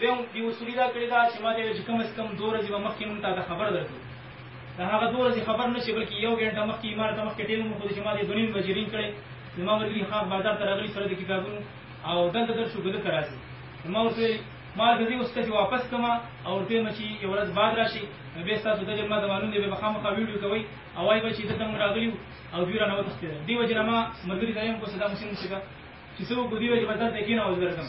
دویم دی اصولي دا کړی دا چې ما دې چې کم از کم دوه ورځې به مخکې مونږ ته د خبر درکړو دا هغه دوه ورځې خبر نه شي بلکې یو ګنټه مخکې ما ته مخکې ټیل مو خو چې ما دې دونیم بجې رینګ کړی زما ملګري خاص بازار ته راغلي سره د کتابونو او دلته در شو دلته راځي ما ورته ما د دې اوس ته واپس کما او ورته مې چې یو ورځ بعد راشي به تاسو د جلمه د معلوم دی به خامخا ویډیو کوي او وايي به چې دلته مونږ راغلي او دوی را نه وتښتېدل دی وجه ما ملګري ته یم کو صدا مسلم شي چې څو کو دی وجه بدل ته کینه او درځم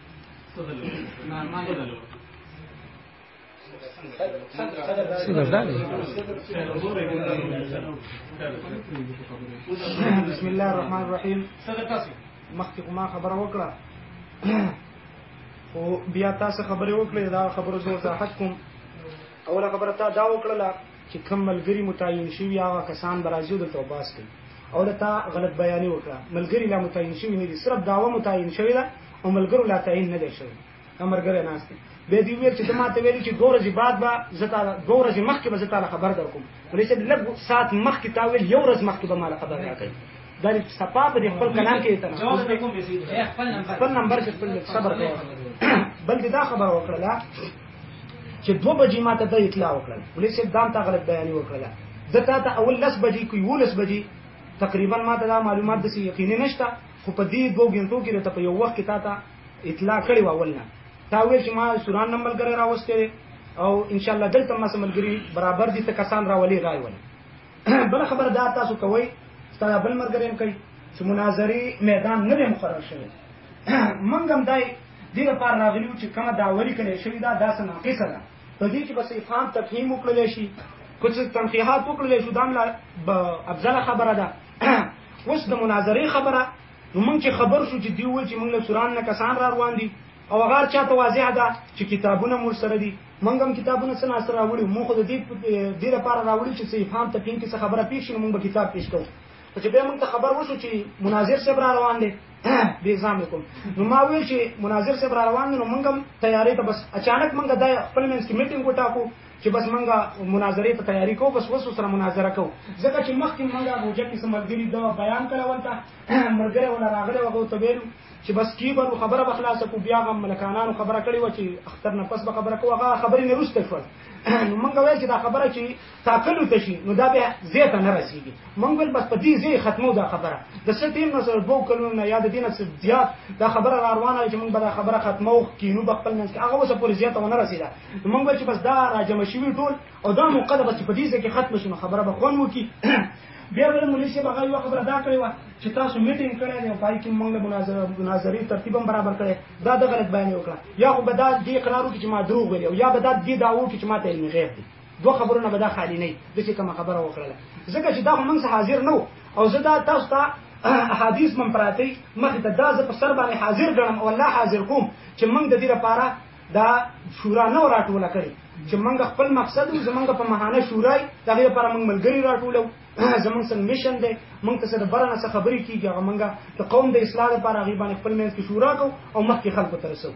بسم الله الرحمن الرحیم مخکې ما خبره وکړه او بیا تاسو خبرې وکړې دا خبرو زه وضاحت کوم اوله خبره تا دا وکړله چې کم ملګری متعین شوی هغه کسان برازیو دلته وباس کوي او لتا غلط بیانې وکړه ملګری لا متعین شوی نه دي صرف داوا متعین شوی ده او ملګرو لا تعین نه دی شوی امرګره ناشته به دی ویل چې ته ماته ویل چې دوه ورځې بعد به زتا دوه ورځې مخکې به زتا خبر درکوم ولې چې لږ سات مخکې تا ویل یو ورځ مخکې به مال خبر راکړي دا سپا په خپل کلام کې ته خپل نمبر خپل نمبر چې خپل صبر کوي بلکې دا خبره وکړه چې دوه بجې ما ته د اطلاع وکړل ولې چې دام ته غلط بیان وکړل د تا ته اول لس بجې کوي ولس بجې تقریبا ما ته دا معلومات د یقیني نشته خو په دې دوه غنټو کې ته په یو وخت کې تا ته اطلاع کړې و اول نه تا ویل چې ما سوران نمبر ګره راوستې او ان شاء الله دلته ما سملګری برابر دي ته کسان راولي راي ولې بل خبر دا تاسو کوي ستاسو بل مرګریم کوي چې مناظري میدان نه مقرر شوی منګم دای دې لپاره راغلی و چې کومه دعوه لیکل شوې ده دا څه ناقصه ده په دې کې بس افهام تفهیم وکړل شي خو چې تنقیحات وکړل شو دا ملا افضل خبره ده اوس د مناظرې خبره نو موږ چې خبر شو چې دی و چې موږ له سوران نه کسان را روان دي او غار چاته واضح ده چې کتابونه مور سره دي موږ هم کتابونه سره سره راوړي موږ د دې د لپاره راوړي چې افهام تفهیم کې خبره پیښ شي موږ به کتاب پیښ کوو خو چې بیا موږ ته خبر وشو چې مناظر صاحب را روان دی به ځام کوم نو ما ویل چې مناظر صاحب را روان دی نو موږ هم تیاری ته بس اچانک موږ د خپل منځ کې میټینګ وټاکو چې بس موږ مناظره ته تیاری کوو بس وسو سره مناظره کوو ځکه چې مخکې موږ روجه کې سمګری دا بیان کړه ولته مرګره ولا راغله وغو ته ویلو چې بس کی به خبره بخلاصه کو بیا غم ملکانانو خبره کړې و چې اختر نه پس به خبره کوه خبرې نه روسته شول نو موږ وایو چې دا خبره چې ټاکلو ته شي نو دا بیا زه ته نه رسیږي مونږ ول بس په دې زه ختمو دا خبره د څه ټیم نه سره دوه کلونو نه یاد دینه څه زیات دا خبره را روانه چې مونږ به دا خبره ختمو کینو په خپل منځ کې هغه وسه پورې زیاته ونه رسیدا مونږ ول چې بس دا راجم شوی ټول او دا موقع ده بس په دې ځکه ختم شونه خبره به خون وکي بیا ول مولوی صاحب هغه یو خبره دا کړې و چې تاسو میټینګ کړی دی او پای کې موږ مناظره مناظرې ترتیب هم برابر کړی دا د غلط بیان وکړه یا خو به دا دې اقرار وکړي چې ما دروغ ویلي او یا به دا دې دعوو کې چې ما ته علم غیب دی دوه خبرو نه به دا خالي نه د چې کومه خبره وکړله ځکه چې دا خو موږ حاضر نه او زه دا تاسو ته احادیث من پراتی مخې ته دا زه په سر باندې حاضر ګڼم او الله حاضر کوم چې موږ د دې لپاره دا شورا نه راټوله کړې چې موږ خپل مقصد او زمونږ په مهانه شورای د هغې لپاره موږ ملګري راټولو زمونږ څنګه میشن دی موږ ته څه د بره نه څه خبرې کېږي هغه موږ د قوم د اصلاح لپاره هغې باندې خپل منځ کې شورا کوو او مخکې خلکو ته رسوو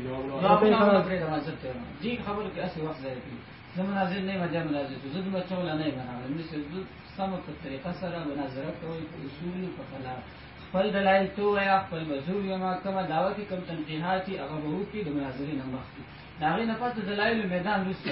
جی خبر کې اسی وخت ځای کی زه مناظر نه مجا مناظر ته زه د بچو لا نه مناظر نه سې زه سم په طریقه سره مناظر کوي په اصول په خلا خپل دلایل تو یا خپل مزور یا ما کومه دعوه کې کوم تنقیحاتي هغه وو کې د مناظرې نه مخکې دا غي نه پاتې دلایل میدان وسته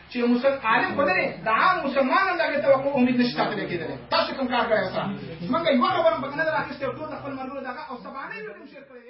چې مسلمان عالم خو نه دا عام مسلمان هم دغه توقع امید نشي ساتلی کېدلی تاسو کوم کار کړی سره زمونږ یوه خبره هم پکې نه ده راخیستې او ټول د خپل مرګونو دغه او سبانه یې کوم شیر کړی